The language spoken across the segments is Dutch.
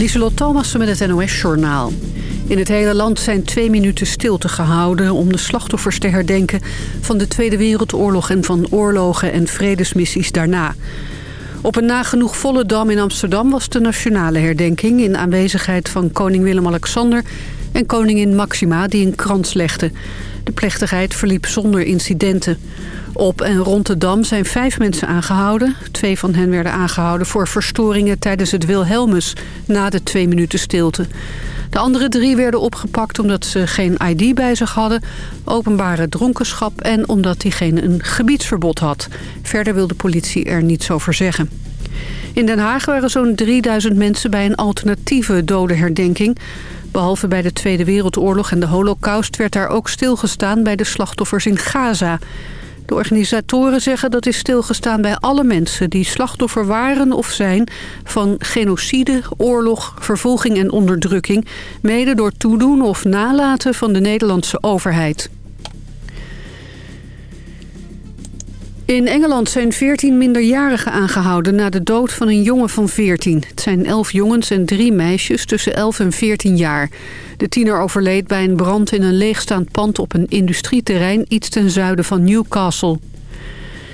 Lieselot Thomassen met het NOS-journaal. In het hele land zijn twee minuten stilte gehouden... om de slachtoffers te herdenken van de Tweede Wereldoorlog... en van oorlogen en vredesmissies daarna. Op een nagenoeg volle dam in Amsterdam was de nationale herdenking... in aanwezigheid van koning Willem-Alexander en koningin Maxima... die een krans legde. De plechtigheid verliep zonder incidenten. Op en rond de Dam zijn vijf mensen aangehouden. Twee van hen werden aangehouden voor verstoringen tijdens het Wilhelmus... na de twee minuten stilte. De andere drie werden opgepakt omdat ze geen ID bij zich hadden... openbare dronkenschap en omdat diegene een gebiedsverbod had. Verder wil de politie er niets over zeggen. In Den Haag waren zo'n 3000 mensen bij een alternatieve dodenherdenking... Behalve bij de Tweede Wereldoorlog en de holocaust... werd daar ook stilgestaan bij de slachtoffers in Gaza. De organisatoren zeggen dat is stilgestaan bij alle mensen... die slachtoffer waren of zijn van genocide, oorlog, vervolging en onderdrukking... mede door toedoen of nalaten van de Nederlandse overheid. In Engeland zijn 14 minderjarigen aangehouden na de dood van een jongen van 14. Het zijn 11 jongens en drie meisjes tussen 11 en 14 jaar. De tiener overleed bij een brand in een leegstaand pand op een industrieterrein iets ten zuiden van Newcastle.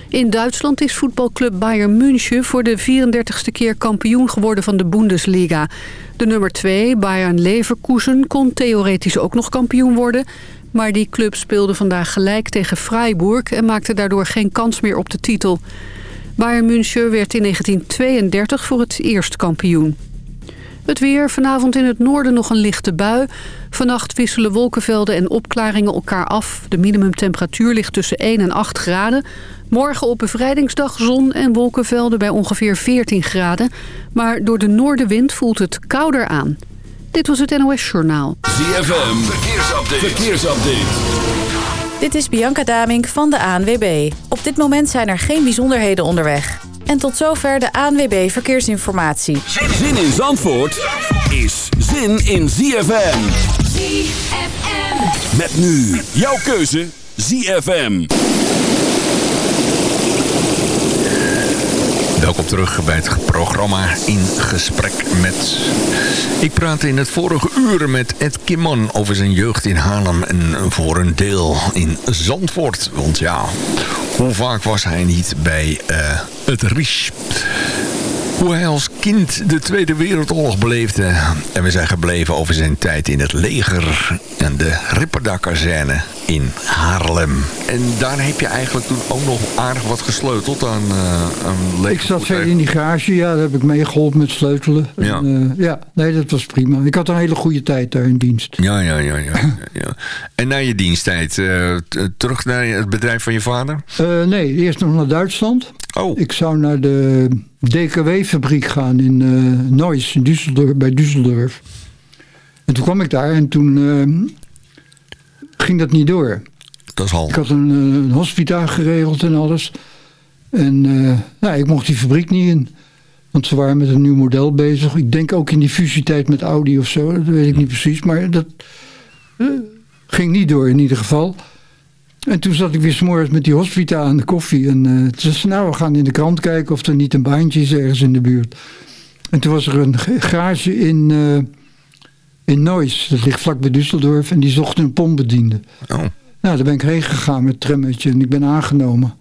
In Duitsland is voetbalclub Bayern München voor de 34ste keer kampioen geworden van de Bundesliga. De nummer 2, Bayern Leverkusen, kon theoretisch ook nog kampioen worden... Maar die club speelde vandaag gelijk tegen Freiburg... en maakte daardoor geen kans meer op de titel. Bayern München werd in 1932 voor het eerst kampioen. Het weer, vanavond in het noorden nog een lichte bui. Vannacht wisselen wolkenvelden en opklaringen elkaar af. De minimumtemperatuur ligt tussen 1 en 8 graden. Morgen op bevrijdingsdag zon en wolkenvelden bij ongeveer 14 graden. Maar door de noordenwind voelt het kouder aan. Dit was het NOS Journaal. ZFM, verkeersupdate. verkeersupdate. Dit is Bianca Damink van de ANWB. Op dit moment zijn er geen bijzonderheden onderweg. En tot zover de ANWB Verkeersinformatie. Zin in Zandvoort is zin in ZFM. ZFM. Met nu jouw keuze ZFM. Welkom terug bij het programma In Gesprek met... Ik praatte in het vorige uur met Ed Kimman over zijn jeugd in Haarlem... en voor een deel in Zandvoort. Want ja, hoe vaak was hij niet bij uh, het Ries? Hoe hij als kind de Tweede Wereldoorlog beleefde. En we zijn gebleven over zijn tijd in het leger en de Ripperda-kazerne in Haarlem. En daar heb je eigenlijk toen ook nog aardig wat gesleuteld aan, uh, aan Ik zat verder in die garage, ja, daar heb ik mee geholpen met sleutelen. Ja. En, uh, ja, nee, dat was prima. Ik had een hele goede tijd daar in dienst. Ja, ja, ja. ja, ja. En na je diensttijd, uh, terug naar het bedrijf van je vader? nee, eerst nog naar Duitsland. Oh. Ik zou naar de DKW-fabriek gaan in uh, Neuss, in Düsseldorf, bij Düsseldorf. En toen kwam ik daar en toen uh, ging dat niet door. Dat is al. Ik had een, een hospitaal geregeld en alles. En uh, nou, ik mocht die fabriek niet in. Want ze waren met een nieuw model bezig. Ik denk ook in die fusietijd met Audi of zo. Dat weet ik niet precies. Maar dat ging niet door in ieder geval. En toen zat ik weer s'morgens met die hospita aan de koffie. En uh, toen zei nou, we gaan in de krant kijken of er niet een baantje is ergens in de buurt. En toen was er een garage in, in Neuss. Dat ligt vlak bij Düsseldorf. En die zochten een pompbediende. Oh. Nou, daar ben ik heen gegaan met het trammetje. En ik ben aangenomen.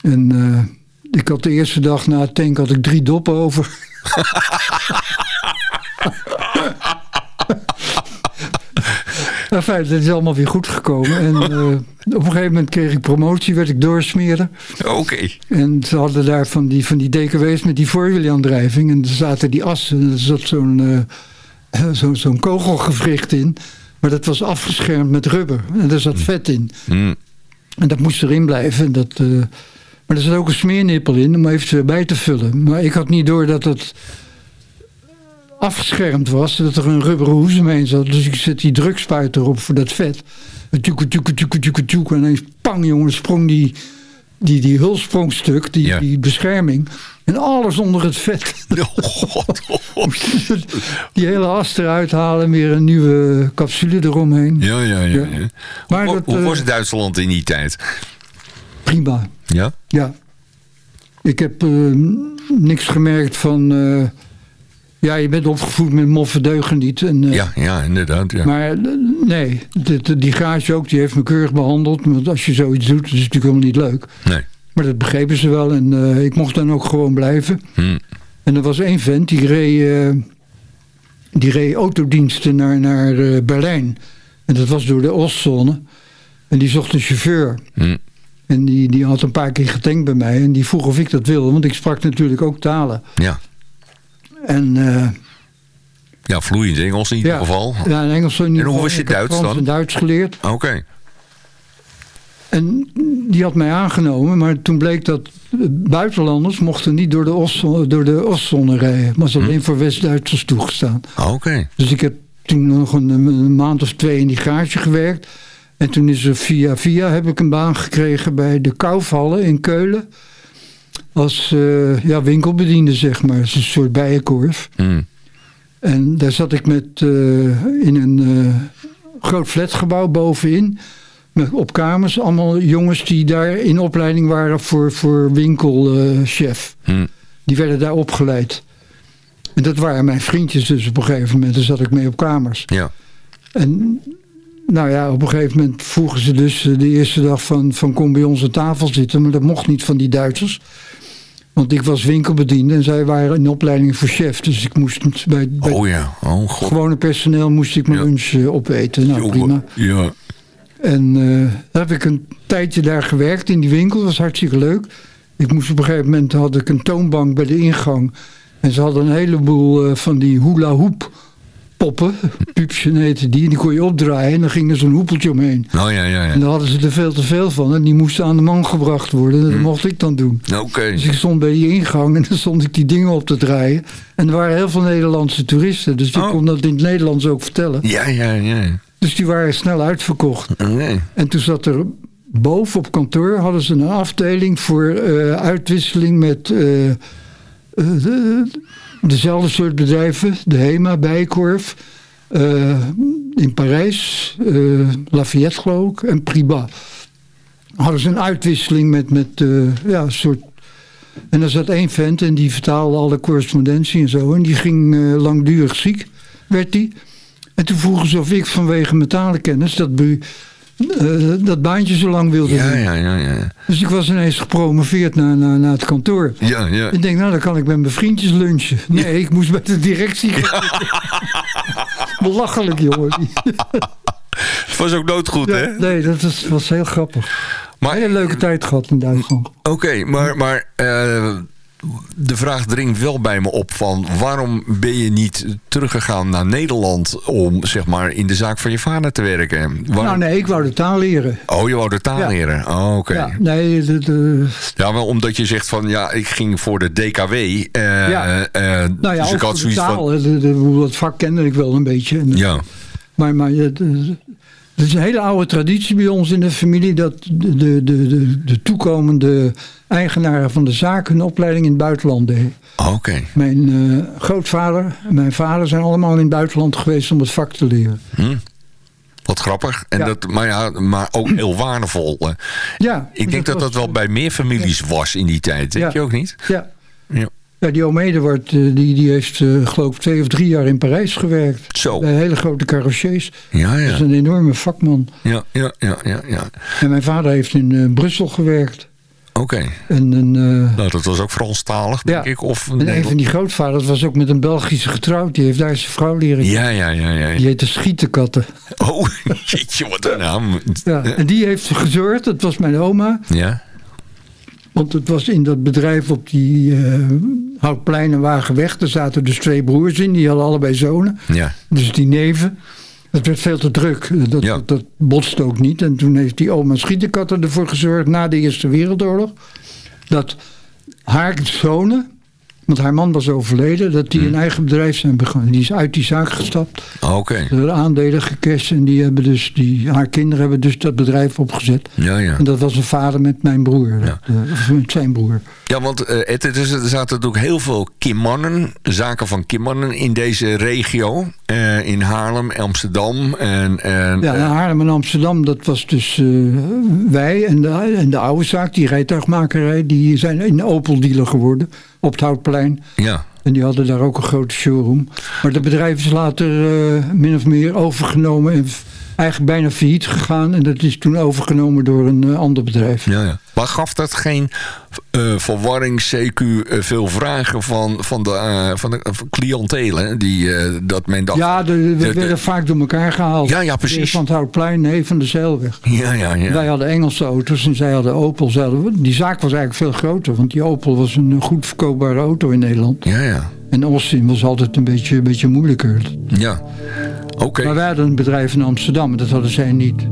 En uh, ik had de eerste dag na het tank had ik drie doppen over. Enfin, dat is allemaal weer goed gekomen. En uh, op een gegeven moment kreeg ik promotie, werd ik doorsmeren. Oké. Okay. En ze hadden daar van die, van die DKW's met die voorwielaandrijving. En er zaten die assen. En er zat zo'n uh, zo, zo'n kogelgewricht in. Maar dat was afgeschermd met rubber. En daar zat vet in. Mm. En dat moest erin blijven. En dat, uh, maar er zat ook een smeernippel in om even bij te vullen. Maar ik had niet door dat het afgeschermd was. Dat er een rubberen hoes omheen zat. Dus ik zet die drukspuit erop voor dat vet. Tjoeke, tjoeke, tjoeke, tjoeke, tjoeke. En ineens, pang jongen, sprong die, die, die hulsprongstuk, die, Ja. die bescherming. En alles onder het vet. Oh, god. die hele as eruit halen en weer een nieuwe capsule eromheen. Ja, ja, ja. Ja. ja. Maar hoe, dat, hoe eh, was Duitsland in die tijd? Prima. Ja? Ja. Ik heb uh, niks gemerkt van uh, Ja, je bent opgevoed met moffen deugen niet. En, eh, Ja, ja, inderdaad. Ja. Maar eh, nee, de- die garage ook, die heeft me keurig behandeld. Want als je zoiets doet, is natuurlijk helemaal niet leuk. Nee. Maar dat begrepen ze wel. En eh, ik mocht dan ook gewoon blijven. Hm. En er was één vent, die reed, eh, die reed autodiensten naar, naar eh, Berlijn. En dat was door de Oostzone. En die zocht een chauffeur. Hm. En die, die had een paar keer getankt bij mij. En die vroeg of ik dat wilde. Want ik sprak natuurlijk ook talen. Ja. En ja, vloeiend Engels in ieder ja, geval. ja, in Engels in ieder hoe was je Ik Duits dan? en Duits geleerd. Oké. En die had mij aangenomen. Maar toen bleek dat buitenlanders mochten niet door de Oostzone, door de Oostzone rijden. Maar was alleen voor West-Duitsers toegestaan. Oké. Dus ik heb toen nog een, een maand of twee in die garage gewerkt. En toen is er via via heb ik een baan gekregen bij de Kaufhallen in Keulen. Als eh, ja, winkelbediende zeg maar. Is een soort bijenkorf. Hm. En daar zat ik met, eh, in een eh, groot flatgebouw bovenin. Met, op kamers. Allemaal jongens die daar in opleiding waren voor, voor winkelchef. Hm. Die werden daar opgeleid. En dat waren mijn vriendjes dus op een gegeven moment. Daar zat ik mee op kamers. Ja. En nou ja, op een gegeven moment vroegen ze dus eh, de eerste dag van, van kom bij ons aan tafel zitten. Maar dat mocht niet van die Duitsers. Want ik was winkelbediende en zij waren in opleiding voor chef. Dus ik moest bij, bij Oh ja. Oh god. gewone personeel moest ik mijn Ja. lunch eh, opeten. Nou prima. Ja. En daar heb ik een tijdje daar gewerkt in die winkel. Dat was hartstikke leuk. Ik moest op een gegeven moment had ik een toonbank bij de ingang. En ze hadden een heleboel eh, van die hula hoop poppen. Piepje heette die. En die kon je opdraaien en dan ging er zo'n hoepeltje omheen. Oh ja, ja, ja. En daar hadden ze er veel te veel van. En die moesten aan de man gebracht worden. En dat Hm. mocht ik dan doen. Oké. Dus ik stond bij die ingang en dan stond ik die dingen op te draaien. En er waren heel veel Nederlandse toeristen. Dus ik Oh. kon dat in het Nederlands ook vertellen. Ja, ja, ja. Dus die waren snel uitverkocht. Nee. En toen zat er boven op kantoor hadden ze een afdeling voor eh, uitwisseling met eh, eh, de- dezelfde soort bedrijven. De HEMA, Bijenkorf, eh, in Parijs, Lafayette geloof ik, en Priba. Hadden ze een uitwisseling met, met ja, een soort... En er zat één vent en die vertaalde alle correspondentie en zo. En die ging langdurig ziek, werd die. En toen vroegen ze of ik vanwege mijn talenkennis dat, bu- eh, dat baantje zo lang wilde Ja, doen. ja, ja, ja. Dus ik was ineens gepromoveerd naar, naar, naar het kantoor. Ja, ja. Ik denk, nou dan kan ik met mijn vriendjes lunchen. Nee, ik moest bij de directie gaan. Belachelijk, jongen. Het was ook doodgoed, hè? Nee, dat was, was heel grappig. Maar, Hele leuke tijd gehad in Duitsland. Oké, maar, maar eh, de vraag dringt wel bij me op van... waarom ben je niet teruggegaan naar Nederland... om zeg maar in de zaak van je vader te werken? Nou nee, ik wou de taal leren. Oh, je wou de taal Ja. leren? Oh, oké. Ja, Ja. nee, de, de, wel omdat je zegt van... ja, ik ging voor de DKW. eh, Ja. eh, nou ja, dus ik had de taal. van... dat vak kende ik wel een beetje. En, Ja, Maar, maar ja, het is een hele oude traditie bij ons in de familie dat de, de, de, de, de toekomende eigenaren van de zaak hun opleiding in het buitenland deden. oké. Mijn eh, grootvader en mijn vader zijn allemaal in het buitenland geweest om het vak te leren. Hm. Wat grappig. En Ja. dat, maar, ja, maar ook heel waardevol. Ja, Ik denk dat was- dat wel bij meer families was in die tijd. Denk Ja. je ook niet? Ja, Ja. Ja die oom Eduard, eh, die, die heeft eh, geloof ik twee of drie jaar in Parijs gewerkt. Zo. Bij hele grote carrossiers. Ja, Dat is ja. een enorme vakman. Ja, ja, ja, ja. ja. En mijn vader heeft in eh, Brussel gewerkt. Oké. En een, Nou, dat was ook Franstalig, denk Ja. ik. Of en een van die grootvaders was ook met een Belgische getrouwd. Die heeft daar zijn vrouw leren Ja, ja, ja, ja. Die heette Schietenkatten. Oh, jeetje, wat een naam. Ja, en die heeft gezorgd, dat was mijn oma. Ja, Want het was in dat bedrijf op die eh Houtplein en Wagenweg. Er zaten dus twee broers in, die hadden allebei zonen. ja. Dus die neven. Het werd veel te druk. Dat, Ja. dat, dat botste ook niet. En toen heeft die oma Schietenkatten ervoor gezorgd, na de Eerste Wereldoorlog, dat haar zonen, want haar man was overleden, dat die Hmm. een eigen bedrijf zijn begonnen. Die is uit die zaak gestapt. Oké. Ze hebben aandelen gecashed en die hebben dus, die, haar kinderen hebben dus dat bedrijf opgezet. Ja, ja. En dat was een vader met mijn broer, Ja. eh, of met zijn broer. Ja, want eh, het, het is, er zaten natuurlijk heel veel kimmannen, zaken van kimmannen in deze regio. Eh, in Haarlem, Amsterdam en... en Ja, eh, Haarlem en Amsterdam, dat was dus wij en de, en de oude zaak, die rijtuigmakerij, die zijn een Opel dealer geworden op het Houtplein. ja. En die hadden daar ook een grote showroom. Maar dat bedrijf is later uh, min of meer overgenomen en eigenlijk bijna failliet gegaan. En dat is toen overgenomen door een uh, ander bedrijf. Ja, ja. Maar gaf dat geen uh, verwarring, CQ, uh, veel vragen van, van de, uh, van de cliëntelen? Die, dat men dacht, ja, de, we de, werden vaak door elkaar gehaald. Ja, ja, precies. Van het Houtplein, nee, van de Zeilweg. Ja, ja, ja. Wij hadden Engelse auto's en zij hadden Opel. Die zaak was eigenlijk veel groter, want die Opel was een goed verkoopbare auto in Nederland. Ja, ja. En Austin was altijd een beetje, een beetje moeilijker. Ja, oké. Okay. Maar wij hadden een bedrijf in Amsterdam, dat hadden zij niet.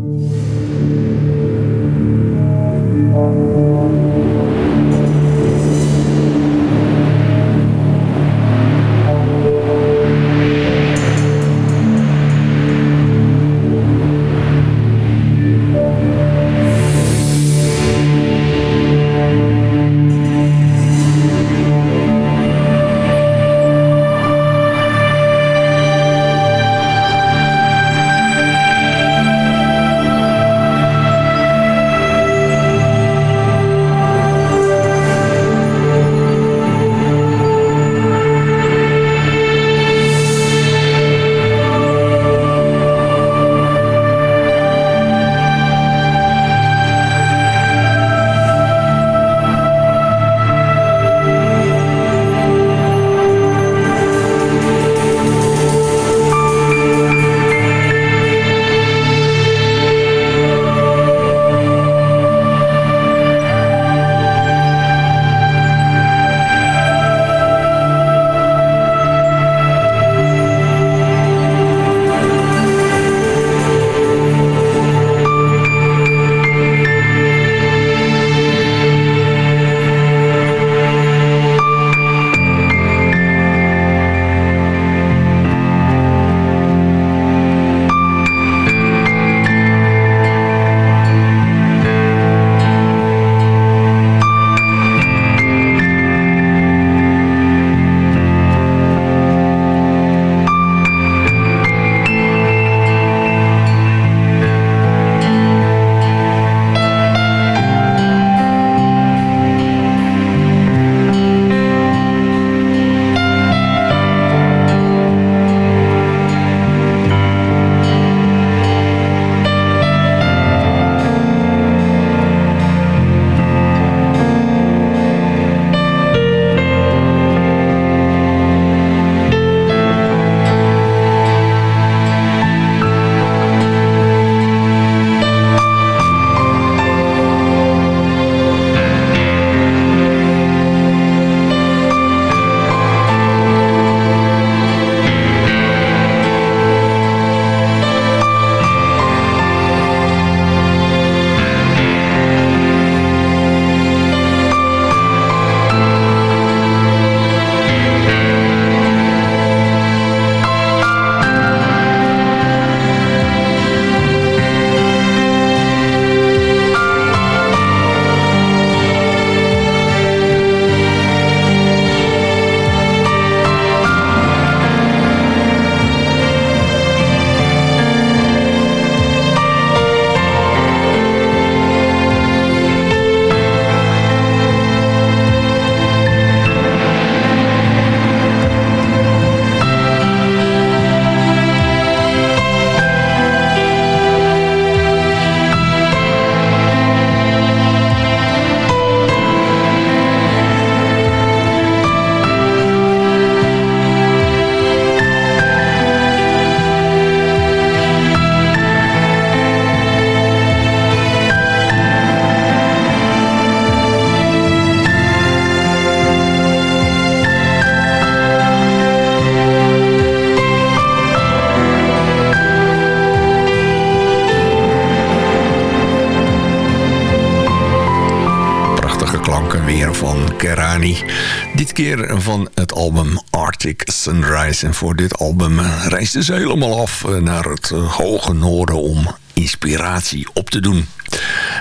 En voor dit album reisden ze helemaal af naar het hoge noorden om inspiratie op te doen.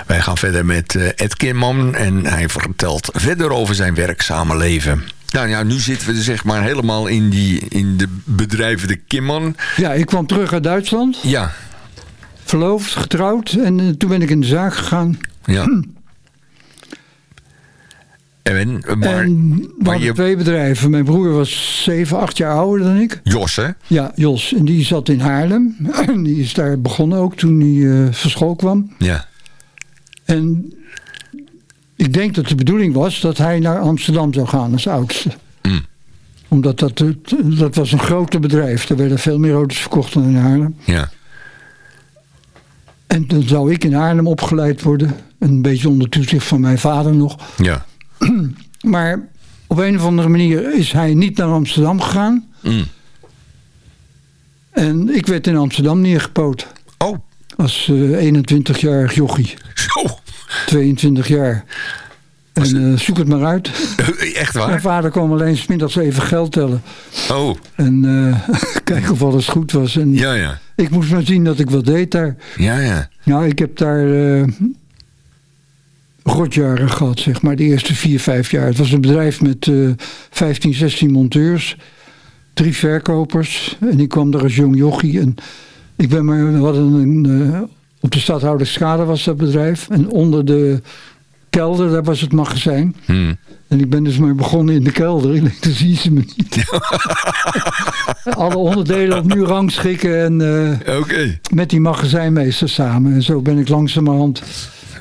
Wij gaan verder met Ed Kimman en hij vertelt verder over zijn werkzame leven. Nou ja, nu zitten we zeg maar helemaal in, die, in de bedrijven de Kimman. Ja, ik kwam terug uit Duitsland. Ja. Verloofd, getrouwd en toen ben ik in de zaak gegaan. Ja. En, maar, en we maar hadden je... twee bedrijven. Mijn broer was zeven, acht jaar ouder dan ik. Jos, hè? Ja, Jos. En die zat in Haarlem. En die is daar begonnen ook toen hij eh van school kwam. Ja. En ik denk dat de bedoeling was dat hij naar Amsterdam zou gaan als oudste. Mm. Omdat dat, dat was een groter bedrijf. Er werden veel meer auto's verkocht dan in Haarlem. Ja. En dan zou ik in Haarlem opgeleid worden. Een beetje onder toezicht van mijn vader nog. Ja. Maar op een of andere manier is hij niet naar Amsterdam gegaan. Mm. En ik werd in Amsterdam neergepoot. Oh, Als eh 21-jarig jochie. zo. 22 jaar. En eh, zoek het maar uit. Echt Mijn waar? vader kwam alleen smiddags even geld tellen. Oh, En eh, kijken of alles goed was. En ja, ja. ik moest maar zien dat ik wat deed daar. Ja, ja. Nou, ik heb daar eh rotjaren gehad, zeg maar. De eerste vier, vijf jaar. Het was een bedrijf met eh 15, 16 monteurs. Drie verkopers. En ik kwam daar als jong jochie. En ik ben maar... Hadden een... eh, op de Stadhouderskade was dat bedrijf. En onder de kelder, daar was het magazijn. Hm. En ik ben dus maar begonnen in de kelder. Ik denk, dan zien ze me niet. Alle onderdelen opnieuw rangschikken en eh, Oké. met die magazijnmeester samen. En zo ben ik langzamerhand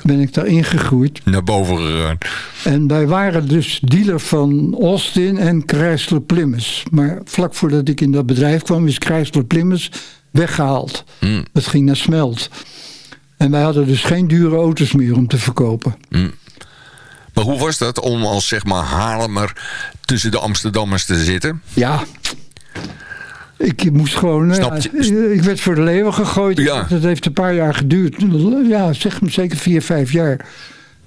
ben ik daar ingegroeid. Naar boven gegaan. En wij waren dus dealer van Austin en Chrysler Plymouth. Maar vlak voordat ik in dat bedrijf kwam is Chrysler Plymouth weggehaald. Hm. Het ging naar smelt. En wij hadden dus geen dure auto's meer om te verkopen. Maar hoe was dat om als zeg maar Haarlemmer tussen de Amsterdammers te zitten? Ja. Ik moest gewoon... Ja, je? ik werd voor de leeuwen gegooid. Ja. Dat heeft een paar jaar geduurd. Ja, zeg maar zeker vier, vijf jaar.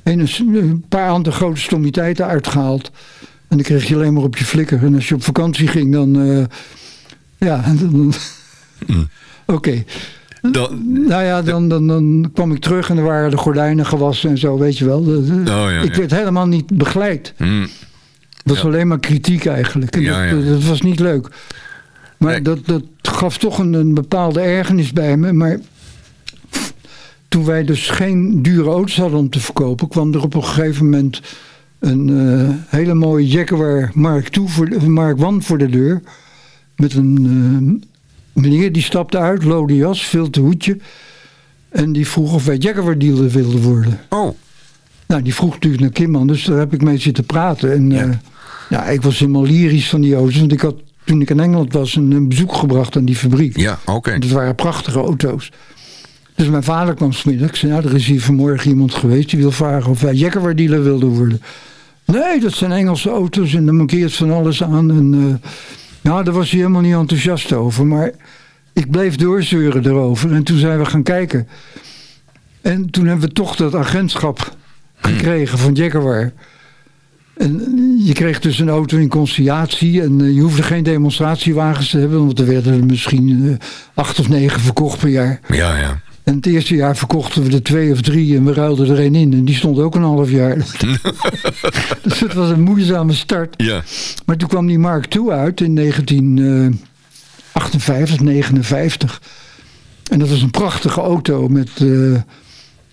En een, paar andere grote stommiteiten uitgehaald. En dan kreeg je alleen maar op je flikker. En als je op vakantie ging, dan... eh, ja, dan... Mm. Oké. Dan, Nou ja, dan, dan, dan kwam ik terug en er waren de gordijnen gewassen en zo, weet je wel. Oh, ja, ik ja. werd helemaal niet begeleid. hm. Dat was alleen maar kritiek eigenlijk. En dat, ja. dat was niet leuk. Maar Nee. dat, dat gaf toch een, een bepaalde ergernis bij me. Maar toen wij dus geen dure auto's hadden om te verkopen... kwam er op een gegeven moment een eh, hele mooie Jaguar Mark, II voor, de- Mark I voor de deur. Met een eh, meneer die stapte uit, lode jas, veel te hoedje. En die vroeg of wij Jaguar dealer wilden worden. Oh, Nou, die vroeg natuurlijk naar Kimman, dus daar heb ik mee zitten praten. En Ja. ja. ja, ik was helemaal lyrisch van die auto's. Want ik had, toen ik in Engeland was, een, een bezoek gebracht aan die fabriek. ja, oké. Dat waren prachtige auto's. Dus mijn vader kwam smiddags. Ik zei, nou, er is hier vanmorgen iemand geweest die wil vragen of wij Jaguar dealer wilden worden. Nee, dat zijn Engelse auto's en dan mankeert van alles aan. En, nou, daar was hij helemaal niet enthousiast over. Maar ik bleef doorzeuren erover. En toen zijn we gaan kijken. En toen hebben we toch dat agentschap gekregen van Jaguar. En je kreeg dus een auto in conciliatie en eh, je hoefde geen demonstratiewagens te hebben, want er werden er misschien eh, acht of negen verkocht per jaar. Ja, ja. En het eerste jaar verkochten we er twee of drie en we ruilden er één in en die stond ook een half jaar. dus het was een moeizame start. Ja. Maar toen kwam die Mark II uit in 1958, 59. En dat was een prachtige auto met eh,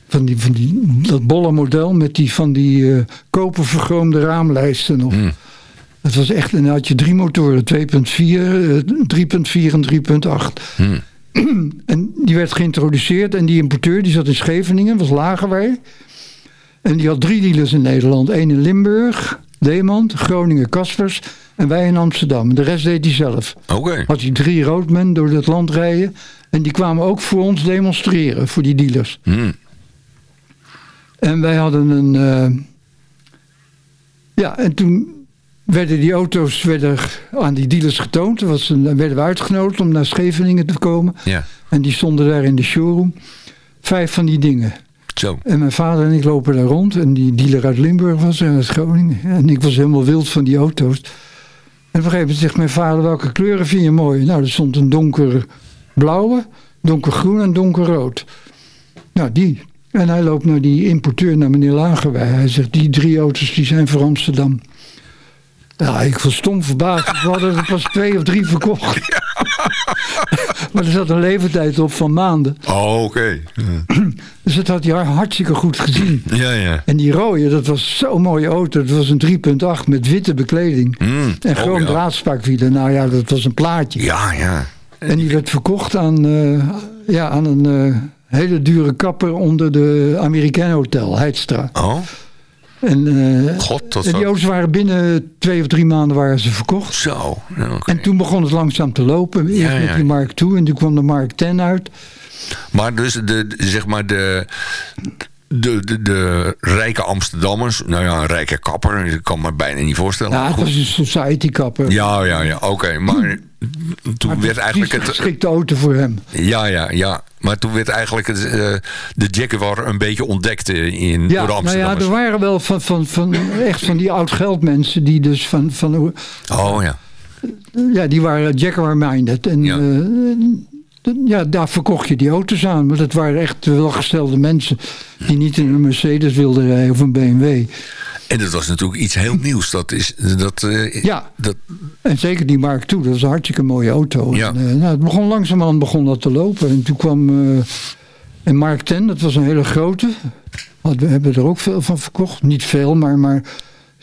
van die, van die, dat bolle model met die van die eh kopervergroomde raamlijsten nog. Het was echt, en dan had je drie motoren, 2.4, eh, 3.4 en 3.8. Hm. En die werd geïntroduceerd en die importeur die zat in Scheveningen, was Lagerwij. En die had drie dealers in Nederland. Eén in Limburg, Deemand, Groningen, Kaspers en wij in Amsterdam. De rest deed hij zelf. Oké. Had hij drie roadmen door het land rijden. En die kwamen ook voor ons demonstreren, voor die dealers. Hm. En wij hadden een... eh, ja, en toen werden die auto's werden aan die dealers getoond. Was een, dan werden we uitgenodigd om naar Scheveningen te komen. Ja. En die stonden daar in de showroom. Vijf van die dingen. Zo. En mijn vader en ik lopen daar rond. En die dealer uit Limburg was er, uit Groningen. En ik was helemaal wild van die auto's. En op een gegeven moment zegt mijn vader, welke kleuren vind je mooi? Nou, er stond een donkerblauwe, donkergroen en donkerrood. Nou, die. En hij loopt naar die importeur, naar meneer Lagerwij. Hij zegt, die drie auto's die zijn voor Amsterdam. Ja, ik was stom verbaasd. We hadden er pas twee of drie verkocht. maar er zat een leeftijd op van maanden. Oh, oké. Dus dat had hij hartstikke goed gezien. Ja, ja. En die rode, dat was zo'n mooie auto. Dat was een 3.8 met witte bekleding. Mm. En Oh, gewoon ja. draadspakwielen. Nou ja, dat was een plaatje. Ja, ja. En die werd verkocht aan, eh, ja, aan een eh, hele dure kapper onder de American Hotel, Heidstra. Oh, En, eh, god, dat en die auto's waren binnen twee of drie maanden waren ze verkocht. Zo. En toen begon het langzaam te lopen. Eerst Ja, ja. met die Mark II en toen kwam de Mark 10 uit. Maar dus de- zeg maar de, de, de, de rijke Amsterdammers, nou ja, een rijke kapper, ik kan me bijna niet voorstellen. Ja, het was een society kapper. ja, ja, ja, oké. Maar toen Maar werd eigenlijk het... geschikte auto voor hem. Ja, ja, ja. Maar toen werd eigenlijk het, eh, de Jaguar een beetje ontdekt eh, in, door Ja, de nou ja, er waren wel van, van, van, echt van die oud geldmensen die dus van, van Oh ja. ja, die waren Jaguar-minded. En Ja. ja. Ja, daar verkocht je die auto's aan. Maar dat waren echt welgestelde mensen die niet in een Mercedes wilden rijden of een BMW. En dat was natuurlijk iets heel nieuws. Dat is, dat, eh, Ja. dat, En zeker die Mark II, dat was een hartstikke mooie auto. Ja. En, eh, nou, het begon langzamerhand begon dat te lopen. En toen kwam eh een Mark 10, dat was een hele grote. Want We hebben er ook veel van verkocht. Niet veel, maar, maar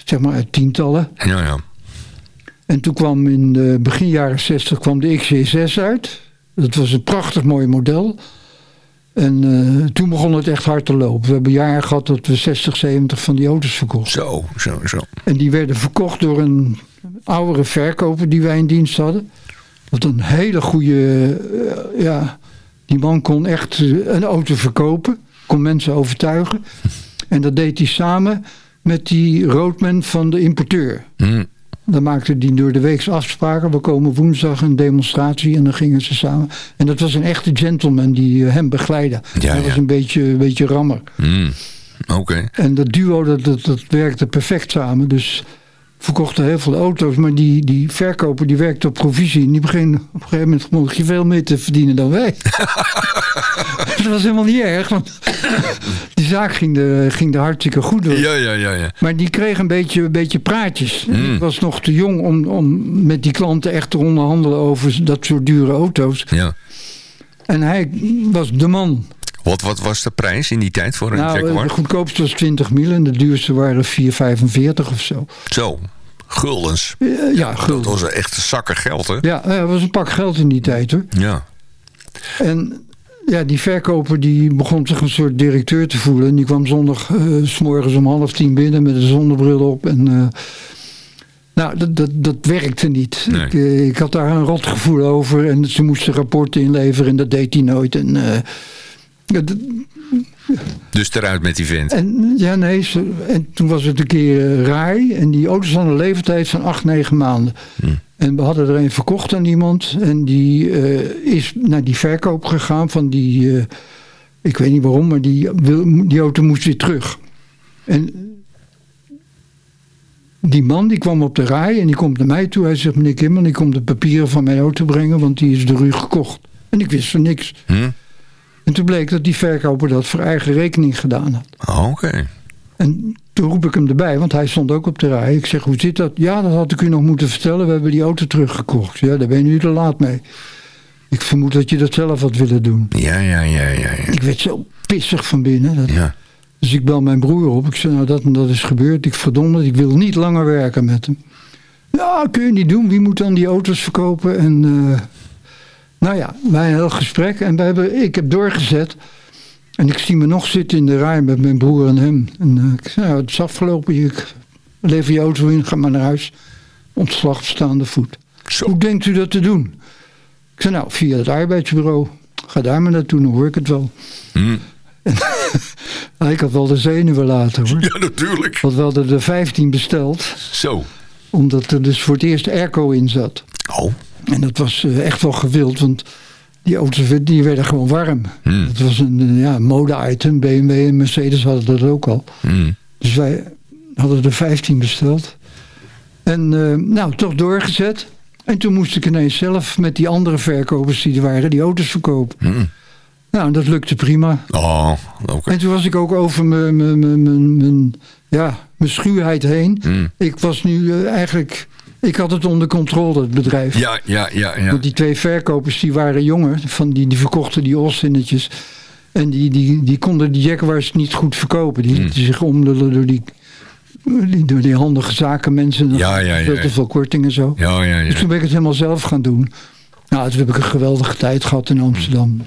zeg maar uit tientallen. ja, ja. En toen kwam in de begin jaren 60 kwam de XC6 uit. Dat was een prachtig mooi model. En eh, toen begon het echt hard te lopen. We hebben jaren gehad dat we 60, 70 van die auto's verkochten. Zo, zo, zo. En die werden verkocht door een oudere verkoper die wij in dienst hadden. Dat een hele goede, eh, ja, die man kon echt eh, een auto verkopen. Kon mensen overtuigen. En dat deed hij samen met die roadman van de importeur. Hm. Dan maakten die door de week afspraken. We komen woensdag een demonstratie en dan gingen ze samen. En dat was een echte gentleman die eh, hem begeleidde. Ja, Hij ja. was een beetje, een beetje rammer. Hm. Oké. En dat duo dat, dat, dat werkte perfect samen. Dus verkochten heel veel auto's. Maar die, die verkoper die werkte op provisie. En die begin op een gegeven moment mocht je veel meer te verdienen dan wij. dat was helemaal niet erg. Want die zaak ging er, ging er hartstikke goed door. Ja, ja, ja, ja. Maar die kreeg een beetje, een beetje praatjes. Mm. Ik was nog te jong om, om met die klanten echt te onderhandelen over dat soort dure auto's. ja. En hij was de man. Wat, wat was de prijs in die tijd voor een Nou, Jaguar? de goedkoopste was 20 mil en de duurste waren 4,45 of zo. Zo, guldens. Eh, ja, Dat gulden. was echt zakken geld, hè? Ja, eh, dat was een pak geld in die tijd hoor. Ja. En ja, die verkoper die begon zich een soort directeur te voelen. En die kwam zondag eh, s morgens om half tien binnen met een zonnebril op. En eh, nou, dat, dat, dat werkte niet. Nee. Ik, eh, ik had daar een rot gevoel over. En ze moesten rapporten inleveren en dat deed hij nooit. En, eh, ja, Dus eruit met die vent. en ja, nee. ze- en toen was het een keer eh, raai. En die auto's hadden een leeftijd van acht, negen maanden. En we hadden er een verkocht aan iemand. En die eh, is naar die verkoop gegaan van die... eh, ik weet niet waarom, maar die, die auto moest weer terug. En die man die kwam op de rij en die komt naar mij toe. Hij zegt, meneer Kimmer, ik kom de papieren van mijn auto brengen, want die is door u gekocht. En ik wist van niks. Hm? En toen bleek dat die verkoper dat voor eigen rekening gedaan had. Oh, Oké. En toen roep ik hem erbij, want hij stond ook op de rij. Ik zeg, hoe zit dat? Ja, dat had ik u nog moeten vertellen. We hebben die auto teruggekocht. Ja, daar ben je nu te laat mee. Ik vermoed dat je dat zelf had willen doen. Ja, ja, ja, ja. ja. Ik werd zo pissig van binnen. Dat- ja. Dus ik bel mijn broer op. Ik zeg, nou dat en dat is gebeurd. Ik verdomme, het, ik wil niet langer werken met hem. Ja, kun je niet doen. Wie moet dan die auto's verkopen? En eh, nou ja, wij een heel gesprek. En wij hebben, ik heb doorgezet. En ik zie me nog zitten in de rij met mijn broer en hem. En eh, ik zei, nou, het is afgelopen. Ik lever je auto in, ga maar naar huis. Ontslag staande voet. Zo. Hoe denkt u dat te doen? Ik zei, nou, via het arbeidsbureau. Ga daar maar naartoe, dan hoor ik het wel. Hm. Nou, ik had wel de zenuwen laten hoor. Ja, natuurlijk. Want we hadden er 15 besteld. Zo. Omdat er dus voor het eerst airco in zat. Oh. En dat was eh, echt wel gewild. Want die auto's die werden gewoon warm. Hmm. Het was een eh, ja, mode-item. BMW en Mercedes hadden dat ook al. Hm. Dus wij hadden er 15 besteld. En eh, nou, toch doorgezet. En toen moest ik ineens zelf met die andere verkopers die er waren, die auto's verkopen. Hm. Nou, dat lukte prima. Oh, oké. En toen was ik ook over mijn, ja, mijn schuwheid heen. Mm. Ik was nu eh, eigenlijk... Ik had het onder controle, het bedrijf. Ja, ja, ja. ja. Want die twee verkopers die waren jonger. Van die, die verkochten die Austinnetjes. En die, die, die konden die Jaguars niet goed verkopen. Die Hmm. lieten zich omlullen door die, door die handige zakenmensen. Ja, ja, ja. Veel te veel korting en zo. Ja, ja, Dus ja. toen ben ik het helemaal zelf gaan doen. Nou, toen heb ik een geweldige tijd gehad in Amsterdam.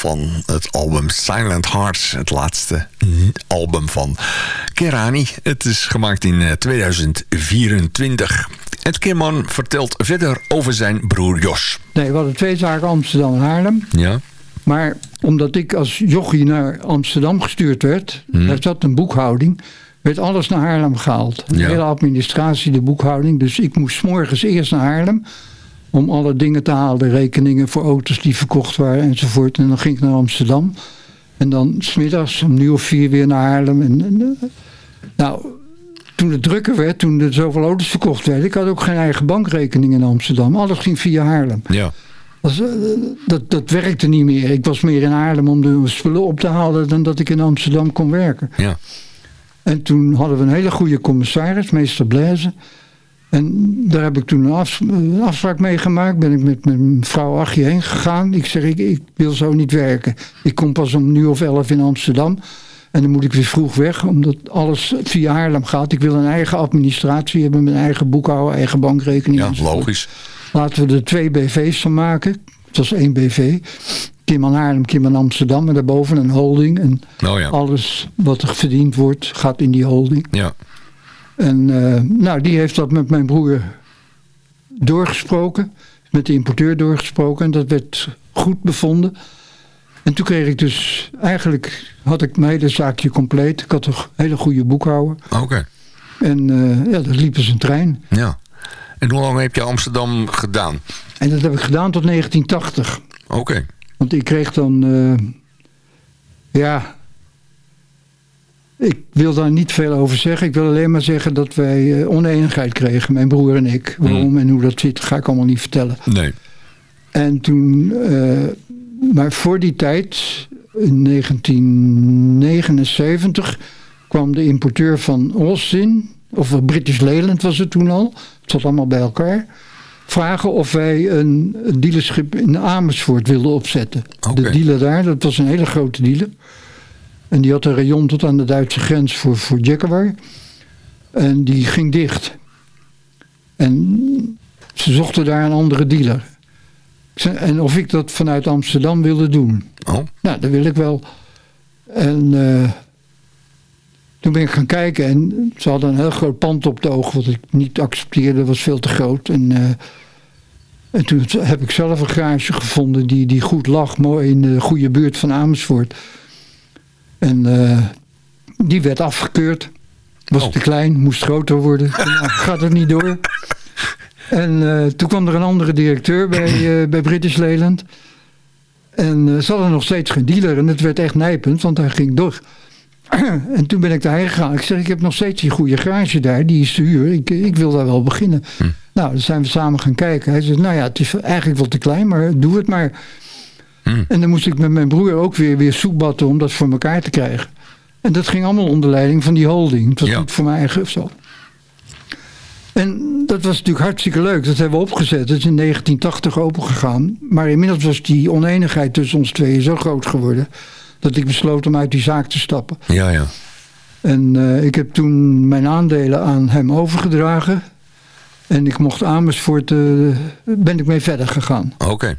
Van het album Silent Hearts. Het laatste album van Kerani. Het is gemaakt in eh, 2024. Ed Kimman vertelt verder over zijn broer Jos. Nee, we hadden twee zaken Amsterdam en Haarlem. Ja? Maar omdat ik als jochie naar Amsterdam gestuurd werd, Hmm. daar zat een boekhouding, werd alles naar Haarlem gehaald. De Ja. hele administratie, de boekhouding. Dus ik moest morgens eerst naar Haarlem. Om alle dingen te halen. Rekeningen voor auto's die verkocht waren enzovoort. En dan ging ik naar Amsterdam. En dan smiddags om nu of vier weer naar Haarlem. En, en, eh, nou, toen het drukker werd, toen er zoveel auto's verkocht werden... ik had ook geen eigen bankrekening in Amsterdam. Alles ging via Haarlem. Ja. Dat, dat, dat werkte niet meer. Ik was meer in Haarlem om de spullen op te halen... dan dat ik in Amsterdam kon werken. Ja. En toen hadden we een hele goede commissaris, meester Blaise. En daar heb ik toen een, af, een afspraak mee gemaakt. Ben ik met mijn vrouw Achje heen gegaan. Ik zeg, ik, ik wil zo niet werken. Ik kom pas om nu of elf in Amsterdam. En dan moet ik weer vroeg weg, omdat alles via Haarlem gaat. Ik wil een eigen administratie hebben, mijn eigen boekhouden, eigen bankrekening. Ja, enzovoort. logisch. Laten we er twee BV's van maken. Het was één BV. Kim aan Haarlem, Kim aan Amsterdam. En daarboven een holding. En Nou ja. alles wat er verdiend wordt, gaat in die holding. Ja. En eh, nou, die heeft dat met mijn broer doorgesproken. Met de importeur doorgesproken. En dat werd goed bevonden. En toen kreeg ik dus... Eigenlijk had ik mijn hele zaakje compleet. Ik had een hele goede boekhouder. Oké. En eh, ja, dat liep als een trein. Ja. En hoe lang heb je Amsterdam gedaan? En dat heb ik gedaan tot 1980. Oké. Want ik kreeg dan... eh, ja... Ik wil daar niet veel over zeggen. Ik wil alleen maar zeggen dat wij eh, oneenigheid kregen. Mijn broer en ik. Waarom en hoe dat zit, ga ik allemaal niet vertellen. Nee. En toen... eh, maar voor die tijd, in 1979... kwam de importeur van Austin... of British Leyland was het toen al. Het zat allemaal bij elkaar vragen of wij een dealerschip in Amersfoort wilden opzetten. De dealer daar, dat was een hele grote dealer. En die had een rayon tot aan de Duitse grens voor, voor. En die ging dicht. En ze zochten daar een andere dealer. En of ik dat vanuit Amsterdam wilde doen. Oh. Nou, dat wil ik wel. En eh, toen ben ik gaan kijken en ze hadden een heel groot pand op het oog wat ik niet accepteerde, dat was veel te groot. En, eh, en toen heb ik zelf een garage gevonden die, die goed lag, mooi in de goede buurt van Amersfoort. En eh, die werd afgekeurd. Was Oh. te klein, moest groter worden. Nou, gaat het niet door. En eh, toen kwam er een andere directeur bij, eh, bij British Leyland. En eh, ze hadden nog steeds geen dealer. En het werd echt nijpend, want hij ging door. en toen ben ik daarheen gegaan. Ik zeg, ik heb nog steeds die goede garage daar. Die is te huur. Ik, ik wil daar wel beginnen. Nou, dan zijn we samen gaan kijken. Hij zegt, nou ja, het is eigenlijk wel te klein, maar doe het maar. En dan moest ik met mijn broer ook weer, weer soepbatten om dat voor elkaar te krijgen. En dat ging allemaal onder leiding van die holding. Het was Ja. niet voor mijn eigen zo. En dat was natuurlijk hartstikke leuk. Dat hebben we opgezet. Het is in 1980 opengegaan. Maar inmiddels was die oneenigheid tussen ons tweeën zo groot geworden... dat ik besloot om uit die zaak te stappen. Ja, ja. En eh, ik heb toen mijn aandelen aan hem overgedragen. En ik mocht Amersfoort, eh, ben ik mee verder gegaan. Oké.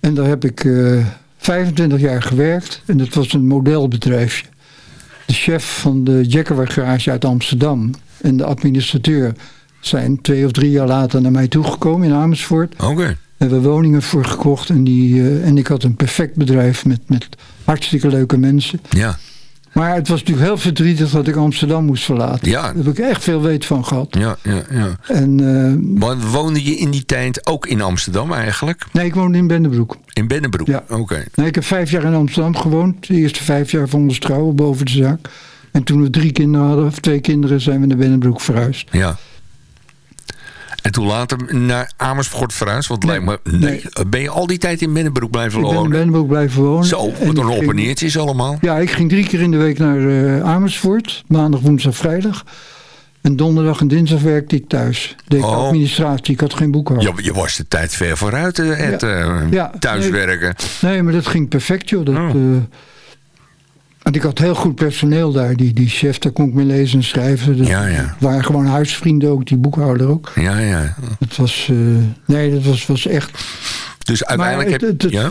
En daar heb ik eh 25 jaar gewerkt. En dat was een modelbedrijfje. De chef van de Jaguar garage uit Amsterdam en de administrateur zijn twee of drie jaar later naar mij toegekomen in Amersfoort. Oké. Hebben we woningen voor gekocht en, die, eh, en ik had een perfect bedrijf met, met hartstikke leuke mensen. Ja. Maar het was natuurlijk heel verdrietig dat ik Amsterdam moest verlaten. Ja. Daar heb ik echt veel weet van gehad. Ja, ja, ja. En eh, Maar woonde je in die tijd ook in Amsterdam eigenlijk? nee, ik woonde in Bennebroek. In Bennebroek? Ja. Oké. Nee, ik heb vijf jaar in Amsterdam gewoond. De eerste vijf jaar van ons trouwen boven de zaak. En toen we drie kinderen hadden, of twee kinderen, zijn we naar Bennebroek verhuisd. Ja. En toen later naar Amersfoort verhuisd? Want Nee. lijkt me... Nee. Ben je al die tijd in Bennebroek blijven Ik ben in wonen? Bennebroek blijven wonen. Zo, wat een op en neertjes allemaal. Ja, ik ging drie keer in de week naar eh, Amersfoort. Maandag, woensdag, vrijdag. En donderdag en dinsdag werkte ik thuis. Deed ik Oh. administratie, ik had geen boekhouden. Ja, je was de tijd ver vooruit, eh, het eh, Ja, thuiswerken. Nee, maar dat ging perfect, joh. Dat, Oh. eh, want ik had heel goed personeel daar. Die, die chef, daar kon ik mee lezen en schrijven. Dat Ja, ja. waren gewoon huisvrienden ook, die boekhouder ook. Ja, ja. Het was, eh, nee, dat was, was echt... Dus uiteindelijk heb het, het, ja?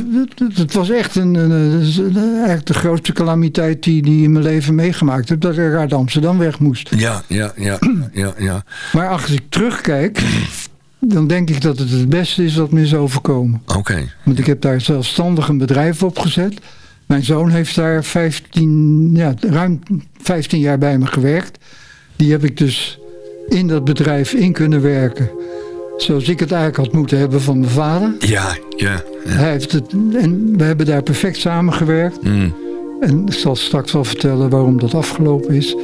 het, was echt een, een, een- een- eigenlijk de grootste calamiteit die, die in mijn leven meegemaakt heb. Dat ik uit Amsterdam weg moest. Ja, ja, ja, ja, ja. Maar als ik terugkijk, dan denk ik dat het het beste is wat me is overkomen. Oké. Want ik heb daar zelfstandig een bedrijf opgezet. Mijn zoon heeft daar 15, ja, ruim 15 jaar bij me gewerkt. Die heb ik dus in dat bedrijf in kunnen werken. zoals ik het eigenlijk had moeten hebben van mijn vader. Ja, ja. ja. Hij heeft het, en we hebben daar perfect samengewerkt. Mm. En ik zal straks wel vertellen waarom dat afgelopen is.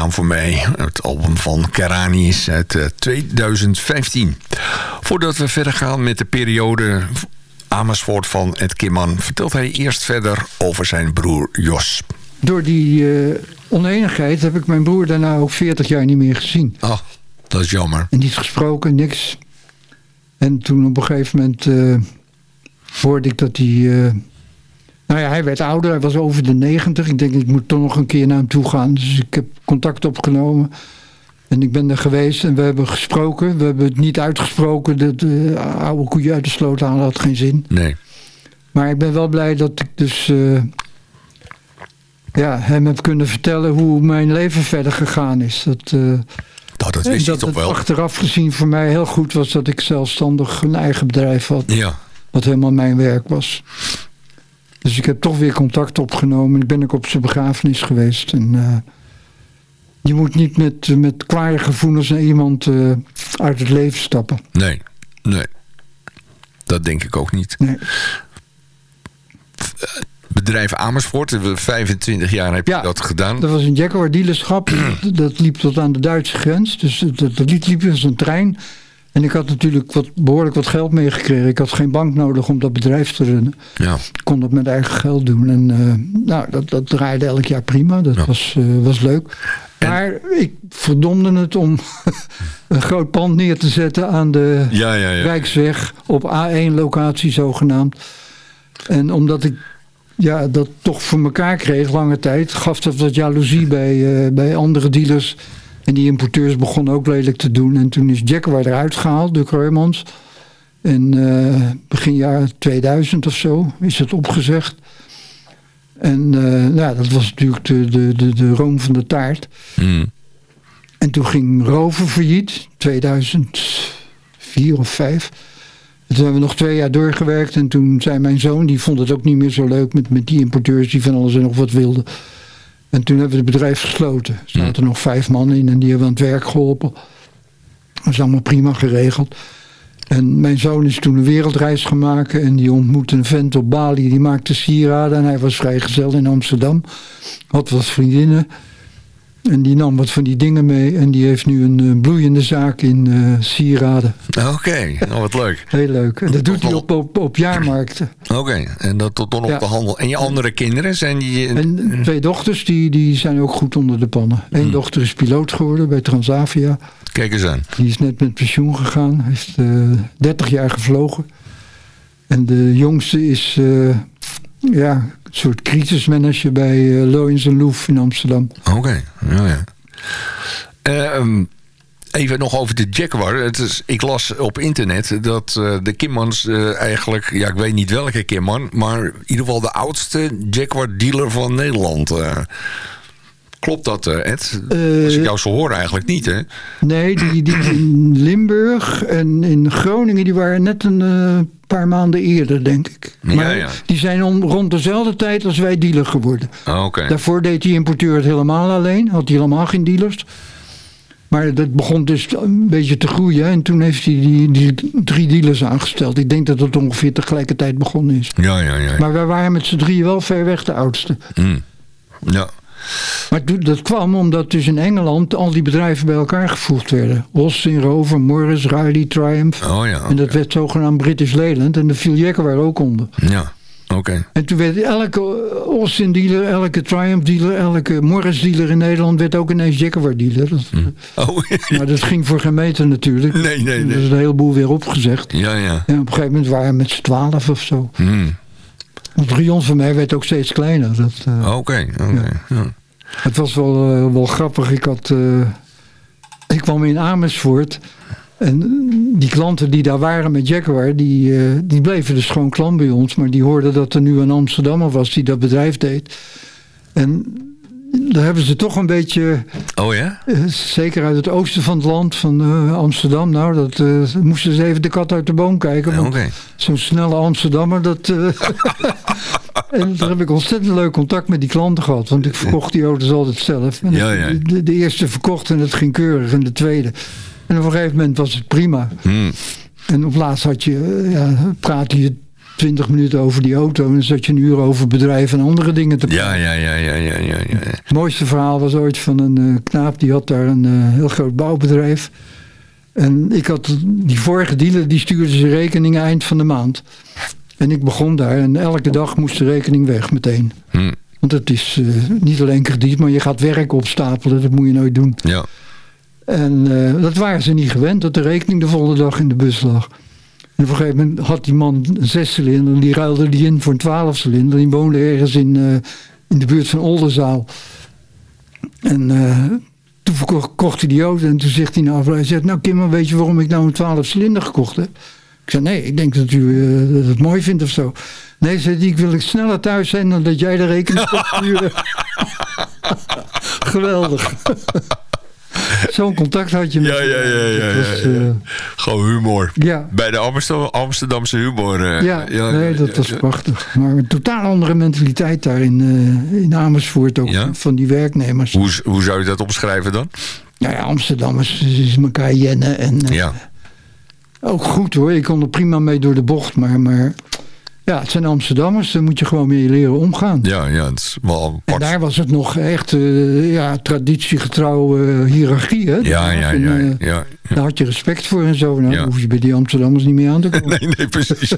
Naam voor mij. Het album van Kerani is uit 2015. Voordat we verder gaan met de periode Amersfoort van Ed Kimman... vertelt hij eerst verder over zijn broer Jos. Door die uh, oneenigheid heb ik mijn broer daarna ook 40 jaar niet meer gezien. Oh, dat is jammer. En niet gesproken, niks. En toen op een gegeven moment uh, hoorde ik dat hij... Uh, nou ja, hij werd ouder, hij was over de 90. Ik denk, ik moet toch nog een keer naar hem toe gaan. Dus ik heb contact opgenomen. En ik ben er geweest en we hebben gesproken. We hebben het niet uitgesproken. De, de oude koeien uit de sloot halen had geen zin. Nee. Maar ik ben wel blij dat ik dus uh, ja, hem heb kunnen vertellen hoe mijn leven verder gegaan is. Dat, uh, nou, dat wist je dat toch wel? achteraf gezien voor mij heel goed was dat ik zelfstandig een eigen bedrijf had. Ja. Wat helemaal mijn werk was. Dus ik heb toch weer contact opgenomen. Ik ben ook op zijn begrafenis geweest. En, uh, je moet niet met, met kwaaie gevoelens naar iemand uh, uit het leven stappen. Nee, nee. Dat denk ik ook niet. Nee. Bedrijf Amersfoort, 25 jaar heb je Ja, dat gedaan. Dat was een Jaguar dealerschap. dat liep tot aan de Duitse grens. Dus dat, dat liep, liep als een trein. En ik had natuurlijk wat, behoorlijk wat geld meegekregen. Ik had geen bank nodig om dat bedrijf te runnen. Ja. Ik kon dat met eigen geld doen. En eh, nou, dat, dat draaide elk jaar prima. Dat Ja. was, eh, was leuk. Maar ik verdomde het om een groot pand neer te zetten aan de Ja, ja, ja. Rijksweg op A1 locatie zogenaamd. En omdat ik ja, dat toch voor elkaar kreeg lange tijd, gaf dat wat jaloezie bij, eh, bij andere dealers. En die importeurs begonnen ook lelijk te doen. En toen is Jaguar eruit gehaald, de Kreumans. En eh, begin jaar 2000 of zo is het opgezegd. En eh, ja, dat was natuurlijk de, de, de, de room van de taart. Hm. En toen ging Rover failliet, 2004 of 5. En toen hebben we nog twee jaar doorgewerkt. En toen zei mijn zoon, die vond het ook niet meer zo leuk met, met die importeurs die van alles en nog wat wilden. En toen hebben we het bedrijf gesloten. Er zaten nog vijf man in en die hebben aan het werk geholpen. Dat is allemaal prima geregeld. En mijn zoon is toen een wereldreis maken. En die ontmoette een vent op Bali. Die maakte sieraden. En hij was vrijgezel in Amsterdam. Had wat vriendinnen. En die nam wat van die dingen mee. En die heeft nu een eh, bloeiende zaak in eh, sieraden. Oké, nou wat leuk. Heel leuk. En dat doet hij op, op, op jaarmarkten. Oké, en dat tot dan op Ja. de handel. En je andere kinderen, zijn die... En twee dochters, die, die zijn ook goed onder de pannen. Eén dochter is piloot geworden bij Transavia. Kijk eens aan. Die is net met pensioen gegaan. Heeft eh 30 jaar gevlogen. En de jongste is eh, ja, soort crisismanager bij uh, Loins Loef in Amsterdam. Oké, ja, ja. Ehm, even nog over de Jaguar. Het is, ik las op internet dat eh, de Kimmans eh, eigenlijk... Ja, ik weet niet welke Kimman... maar in ieder geval de oudste Jaguar-dealer van Nederland. eh. klopt dat, eh, Ed? Eh, Als ik jou zo hoor eigenlijk niet, hè? Nee, die, die in Limburg en in Groningen, die waren net een eh, paar maanden eerder, denk ik. Ja, Maar ja. die zijn om, rond dezelfde tijd als wij dealer geworden. Ah, Oké. Daarvoor deed die importeur het helemaal alleen. Had hij helemaal geen dealers. Maar dat begon dus een beetje te groeien. En toen heeft hij die, die drie dealers aangesteld. Ik denk dat het ongeveer tegelijkertijd begonnen is. Ja, ja, ja. Maar wij waren met z'n drieën wel ver weg de oudste. Hm. Ja. Maar dat kwam omdat dus in Engeland al die bedrijven bij elkaar gevoegd werden. Austin, Rover, Morris, Riley, Triumph. Oh ja. En dat werd zogenaamd British Leyland. En de viel Jaguar ook onder. Ja, oké. En toen werd elke Austin dealer, elke Triumph dealer, elke Morris dealer in Nederland werd ook ineens Jaguar dealer. Dat, Oh, Maar dat ging voor geen meter natuurlijk. nee, nee, is nee. een heleboel weer opgezegd. Ja, ja. En op een gegeven moment waren we met z'n twaalf of zo. Hm. Het trion van mij werd ook steeds kleiner. Eh, Oké, oké. Ja. Het was wel, eh, wel grappig. Ik, had, eh, ik kwam in Amersfoort. En die klanten die daar waren met Jaguar, die, die bleven dus gewoon klant bij ons. Maar die hoorden dat er nu een Amsterdammer was die dat bedrijf deed. En daar hebben ze toch een beetje, Oh ja? eh, zeker uit het oosten van het land, van eh, Amsterdam. Nou, dat eh, moesten ze even de kat uit de boom kijken. Want zo'n snelle Amsterdammer, dat... en daar heb ik ontzettend leuk contact met die klanten gehad. Want ik verkocht die auto's altijd zelf. En Ja, ja. De, de eerste verkocht en het ging keurig. En de tweede. En op een gegeven moment was het prima. Hm. En op laatst had je, ja, praatte je twintig minuten over die auto. En dan zat je een uur over bedrijven en andere dingen te praten. Ja, ja, ja, ja, ja, ja. Het mooiste verhaal was ooit van een eh, knaap. Die had daar een eh, heel groot bouwbedrijf. En ik had die vorige dealer, die stuurde zijn rekening eind van de maand. En ik begon daar en elke dag moest de rekening weg meteen. Hm. Want het is eh, niet alleen krediet, maar je gaat werk opstapelen. Dat moet je nooit doen. Ja. En dat waren ze niet gewend, dat de rekening de volgende dag in de bus lag. En op een gegeven moment had die man een zescilinder. En die ruilde die in voor een twaalfcilinder. Die woonde ergens in, eh, in de buurt van Oldenzaal. En eh, toen verkocht kocht hij die auto. En toen zegt hij nou, hij zegt, nou Kim, weet je waarom ik nou een twaalfcilinder gekocht heb? Ik zei, nee, ik denk dat u eh, dat het mooi vindt of zo. Nee, zei hij, ik wil ik sneller thuis zijn dan dat jij de rekening sturen. Geweldig. Zo'n contact had je met Ja, ja, ja. ja, was, ja, ja. eh, Gewoon humor. ja. Bij de Amsterdam, Amsterdamse humor. eh, Ja, nee, dat was ja. prachtig. Maar een totaal andere mentaliteit daar in, eh, in Amersfoort ook Ja? van die werknemers. Hoe, hoe zou je dat omschrijven dan? Nou ja, Amsterdammers is elkaar jennen en Ja. ook goed hoor. Ik kon er prima mee door de bocht, maar, maar ja, het zijn Amsterdammers. Daar moet je gewoon mee leren omgaan. Ja, ja, het is wel En daar was het nog echt eh, ja, traditiegetrouwe hiërarchie. Hè? Ja, ja, En, ja, eh, ja. Daar had je respect voor en zo. Nou, daar hoef je bij die Amsterdammers niet meer aan te komen. Nee, nee, precies.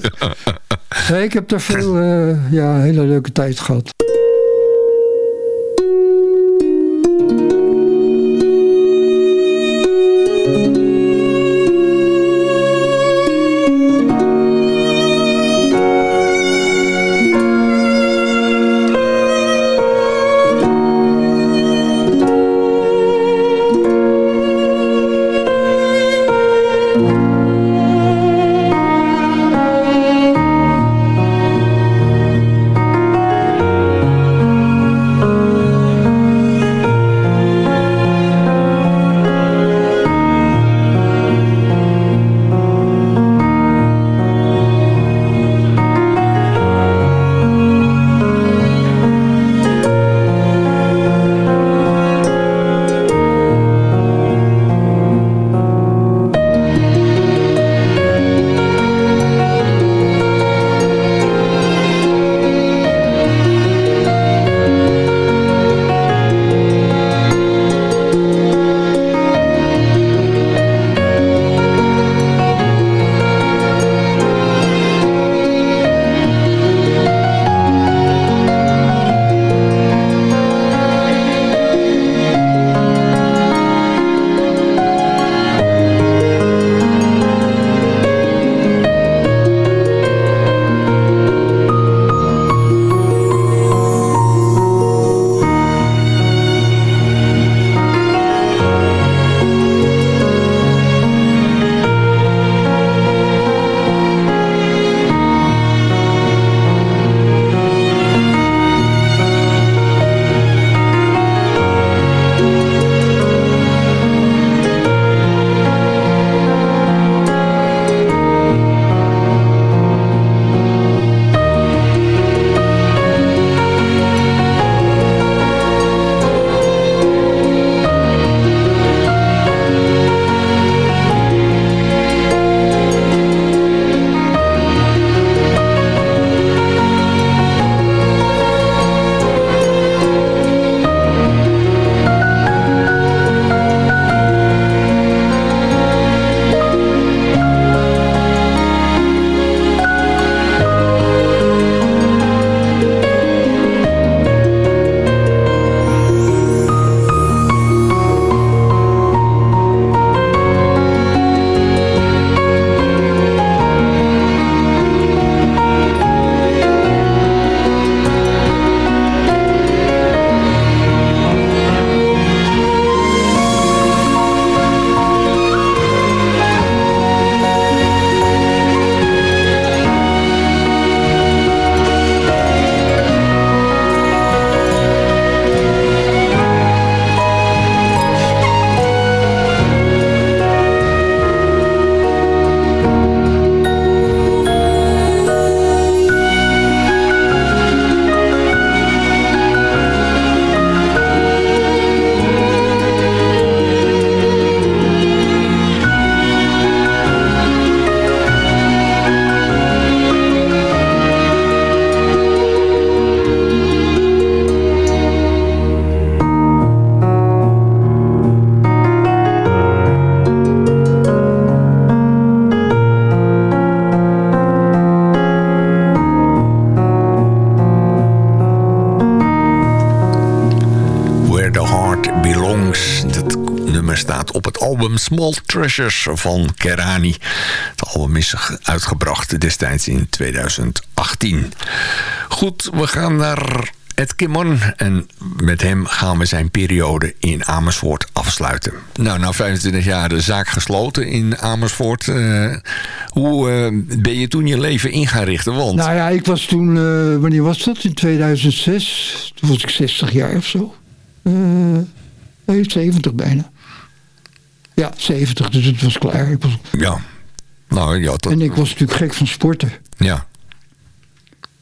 Ik heb daar veel eh, ja, hele leuke tijd gehad. Album Small Treasures van Kerani. Het album is uitgebracht destijds in 2018. Goed, we gaan naar Ed Kimmon. En met hem gaan we zijn periode in Amersfoort afsluiten. Nou, na 25 jaar de zaak gesloten in Amersfoort. Uh, hoe uh, ben je toen je leven in gaan richten? Want... Nou ja, ik was toen... Uh, wanneer was dat? In 2006. Toen was ik 60 jaar of zo. Uh, 70 bijna. Ja, 70, dus het was klaar. Ik was, Ja. Nou, ja, dat, en ik was natuurlijk gek van sporten. ja.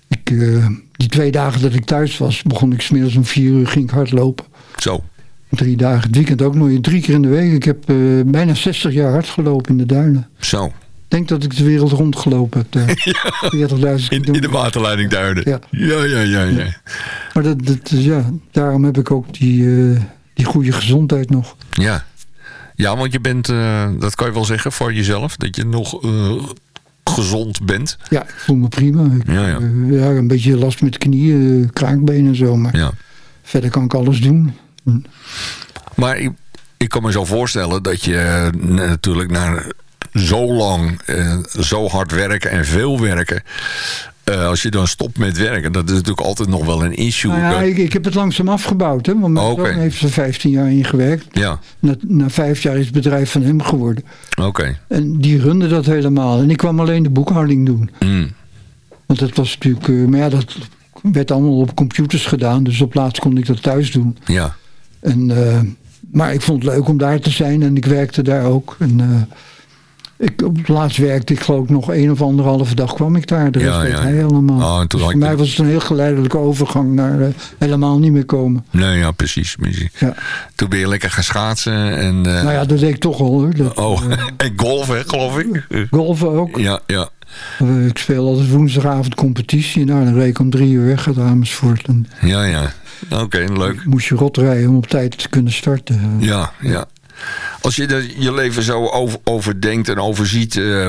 Ik, eh, die twee dagen dat ik thuis was, begon ik smiddags om vier uur ging ik hardlopen. Zo. Drie dagen, het weekend ook nog, drie keer in de week. Ik heb eh, bijna 60 jaar hard gelopen in de duinen. Zo. Ik denk dat ik de wereld rondgelopen heb daar. 40.000 In, in de waterleiding Duinen. Ja. ja, ja, ja. ja. Maar dat, dat, ja, daarom heb ik ook die, eh, die goede gezondheid nog. Ja. Ja, want je bent, eh, dat kan je wel zeggen voor jezelf, dat je nog eh, gezond bent. Ja, ik voel me prima. Ik, Ja, ja. eh, ja, een beetje last met knieën, kraakbenen en zo. Maar Ja. verder kan ik alles doen. Maar ik, ik kan me zo voorstellen dat je natuurlijk na zo lang, zo hard werken en veel werken, eh, als je dan stopt met werken, dat is natuurlijk altijd nog wel een issue. Nou ja, ik, ik heb het langzaam afgebouwd. Hè, want mijn Oh, zoon heeft er 15 jaar in gewerkt. ja, Na, na vijf jaar is het bedrijf van hem geworden. oké. En die runde dat helemaal. En ik kwam alleen de boekhouding doen. Mm. Want dat was natuurlijk... eh, maar ja, dat werd allemaal op computers gedaan. Dus op laatst kon ik dat thuis doen. Ja, En, eh, maar ik vond het leuk om daar te zijn. En ik werkte daar ook. En, ik, op het laatst werkte ik geloof ik nog één of anderhalve dag kwam ik daar. De rest Ja, ja. hij helemaal. Oh, Dus voor mij was het een heel geleidelijke overgang naar eh, helemaal niet meer komen. nee, ja, precies. precies. Ja. Toen ben je lekker gaan schaatsen en, eh, Nou ja, dat deed ik toch al hoor. Dat, oh, eh, en golf, hè, geloof ik. golven ook. Ja, ja. Ik speel altijd woensdagavond competitie. Nou, dan reed ik om drie uur weg uit Amersfoort. En Ja, ja. Oké, leuk. moest je rot rijden om op tijd te kunnen starten. Ja, ja. Als je je leven zo over, overdenkt en overziet, eh,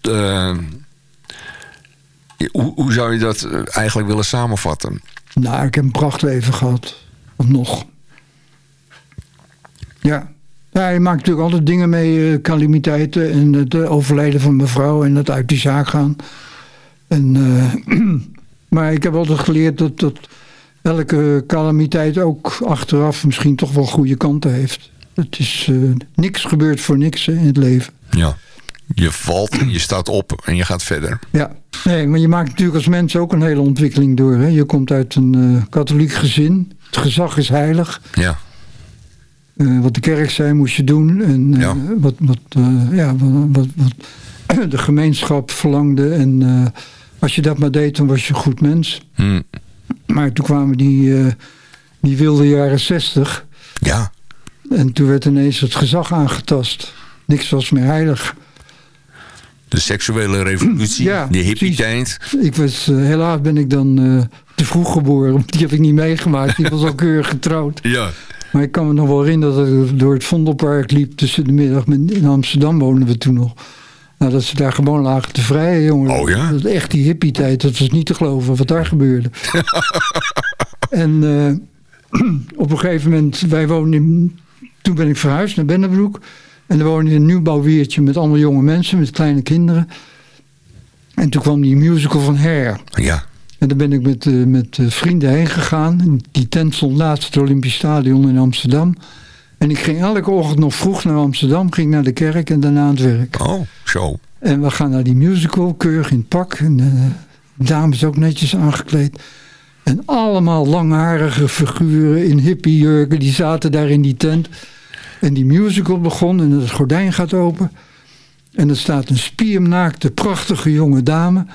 eh, hoe, hoe zou je dat eh, eigenlijk willen samenvatten? Nou, ik heb een prachtleven gehad. Of nog. Ja. Je maakt natuurlijk altijd dingen mee, eh, calamiteiten en het eh, overlijden van mijn vrouw en het uit die zaak gaan. Eh, maar ik heb altijd geleerd dat, dat elke calamiteit ook achteraf misschien toch wel goede kanten heeft. Het is eh, niks gebeurt voor niks hè, in het leven. Ja. Je valt, je staat op en je gaat verder. Ja, nee, maar je maakt natuurlijk als mens ook een hele ontwikkeling door. Hè? Je komt uit een eh, katholiek gezin. Het gezag is heilig. Ja, Eh, wat de kerk zei moest je doen. En Ja. wat, wat, ja, wat, wat, wat de gemeenschap verlangde. En als je dat maar deed, dan was je een goed mens. Hm. Maar toen kwamen die, die wilde jaren zestig. ja. En toen werd ineens het gezag aangetast. Niks was meer heilig. de seksuele revolutie, Ja, de hippie-tijd. Ik was, eh, helaas ben ik dan eh, te vroeg geboren. Die heb ik niet meegemaakt. Ik was al keurig getrouwd. Ja, Maar ik kan me nog wel herinneren dat ik door het Vondelpark liep tussen de middag. In Amsterdam woonden we toen nog. Nou, dat ze daar gewoon lagen te vrijen, jongen. Oh ja? Dat, echt die hippie-tijd, dat was niet te geloven wat daar gebeurde. en eh, op een gegeven moment, wij woonden in, toen ben ik verhuisd naar Bennebroek. En er woonde een nieuwbouwweertje met allemaal jonge mensen, met kleine kinderen. En toen kwam die musical van Hair. ja. En daar ben ik met, eh, met eh, vrienden heen gegaan. Die tent stond naast het Olympisch Stadion in Amsterdam. En ik ging elke ochtend nog vroeg naar Amsterdam. Ging naar de kerk en daarna aan het werk. Oh, zo. En we gaan naar die musical, keurig in het pak. En eh, de dames ook netjes aangekleed. En allemaal langharige figuren in hippiejurken. Die zaten daar in die tent. En die musical begon en het gordijn gaat open. En er staat een spiernaakte, prachtige jonge dame...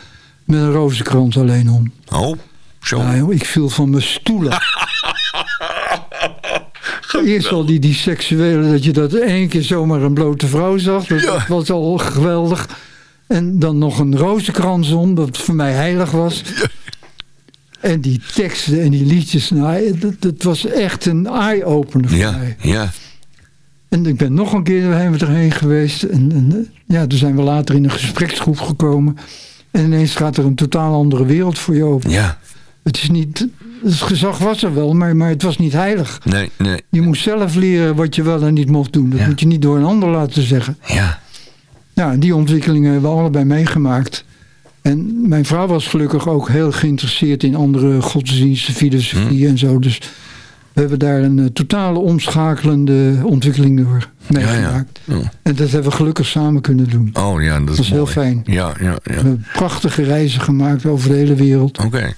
met een rozenkrans alleen om. Oh, zo. Ja, joh, ik viel van mijn stoelen. Eerst al die, die seksuele, dat je dat één keer zomaar een blote vrouw zag. Dat, Ja. dat was al geweldig. En dan nog een rozenkrans om, dat voor mij heilig was. En die teksten en die liedjes, nou, dat, dat was echt een eye-opener voor Ja, mij. ja. En ik ben nog een keer zijn we erheen geweest. En, en ja, toen zijn we later in een gespreksgroep gekomen. En ineens gaat er een totaal andere wereld voor je open. Ja, Het is niet, het gezag was er wel, maar, maar het was niet heilig. nee, nee. Je moest zelf leren wat je wel en niet mocht doen. Dat Ja. moet je niet door een ander laten zeggen. Ja, Nou, die ontwikkelingen hebben we allebei meegemaakt. En mijn vrouw was gelukkig ook heel geïnteresseerd in andere godsdiensten, filosofie Hm. en zo. Dus we hebben daar een eh, totale omschakelende ontwikkeling door ja, ja. meegemaakt. Oh. En dat hebben we gelukkig samen kunnen doen. Oh ja, dat is, Dat is heel fijn. Ja, ja, ja. We hebben prachtige reizen gemaakt over de hele wereld. Oké.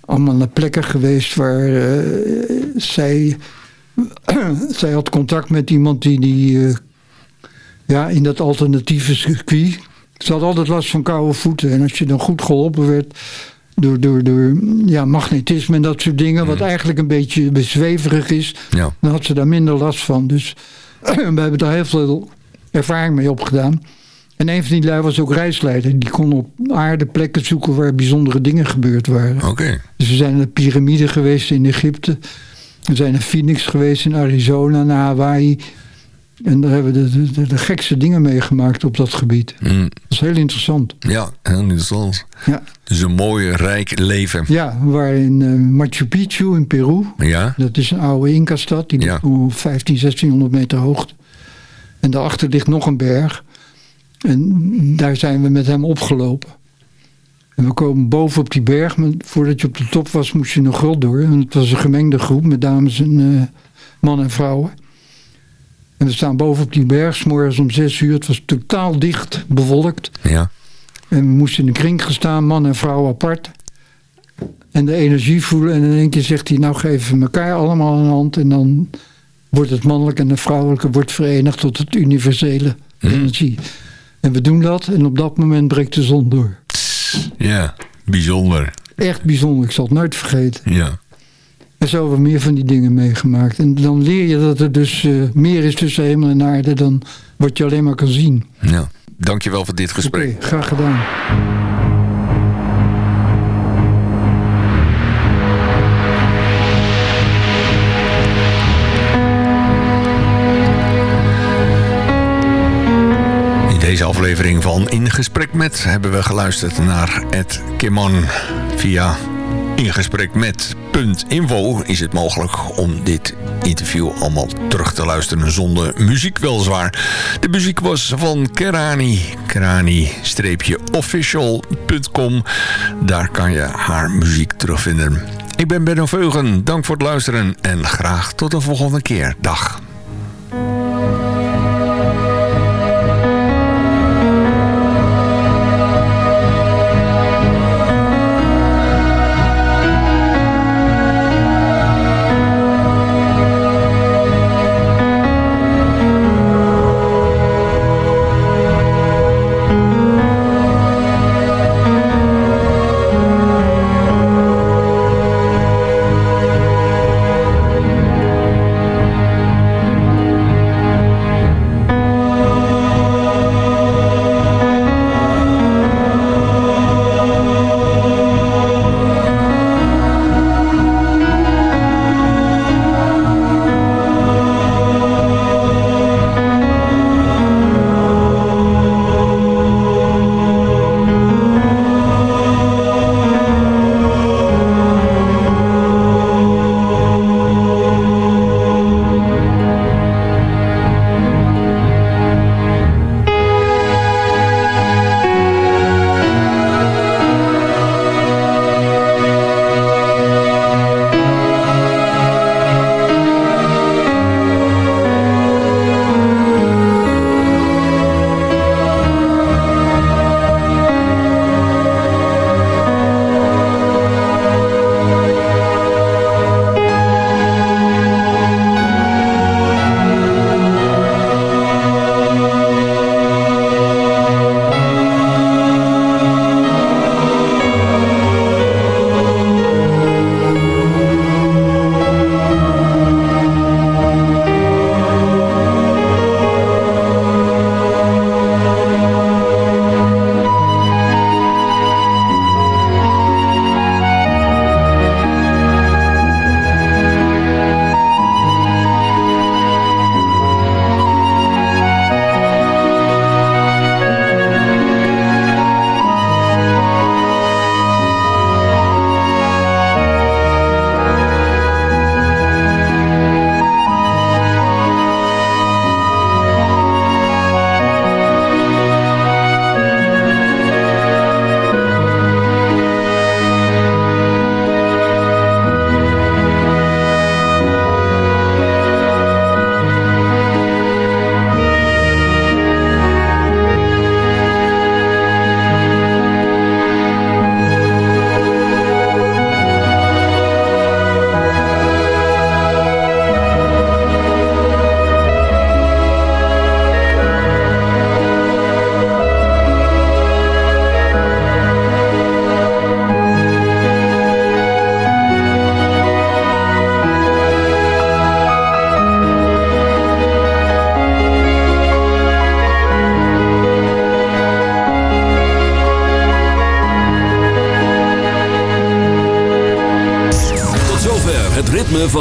allemaal naar plekken geweest waar eh, zij zij had contact met iemand die, die ja, in dat alternatieve circuit. Ze had altijd last van koude voeten. En als je dan goed geholpen werd door, door, door ja, magnetisme en dat soort dingen, wat mhm. eigenlijk een beetje bezweverig is, ja. dan had ze daar minder last van. Dus we hebben daar heel veel ervaring mee opgedaan. En een van die lui was ook reisleider. Die kon op aarde plekken zoeken waar bijzondere dingen gebeurd waren. Oké. Dus we zijn naar de piramide geweest in Egypte. We zijn naar Phoenix geweest in Arizona, naar Hawaii. En daar hebben we de, de, de, gekste dingen meegemaakt op dat gebied. Mm. Dat is heel interessant. Ja, heel interessant. Ja. Dus een mooi, rijk leven. Ja, we waren in uh, Machu Picchu in Peru. Ja. Dat is een oude Inca-stad. Die op 15, 1600 meter hoogte. En daarachter ligt nog een berg. En daar zijn we met hem opgelopen. En we komen boven op die berg. Maar voordat je op de top was, moest je een grot door. En het was een gemengde groep met dames en uh, mannen en vrouwen. En we staan boven op die berg, morgens om zes uur. Het was totaal dicht, bevolkt. Ja. En we moesten in een kring gestaan, man en vrouw apart. En de energie voelen. En in één keer zegt hij, nou geven we elkaar allemaal een hand. En dan wordt het mannelijke en het vrouwelijke wordt verenigd tot het universele mhm. energie. En we doen dat en op dat moment breekt de zon door. Ja, bijzonder. Echt bijzonder, ik zal het nooit vergeten. Ja. Zo we meer van die dingen meegemaakt. En dan leer je dat er dus uh, meer is tussen hemel en aarde dan wat je alleen maar kan zien. Ja, dankjewel voor dit gesprek. Okay, graag gedaan. In deze aflevering van In Gesprek Met hebben we geluisterd naar Ed Kimon via in gesprek met .info is het mogelijk om dit interview allemaal terug te luisteren zonder muziek weliswaar. De muziek was van Kerani, kerani-official.com. Daar kan je haar muziek terugvinden. Ik ben Benno Veugen, dank voor het luisteren en graag tot de volgende keer. Dag.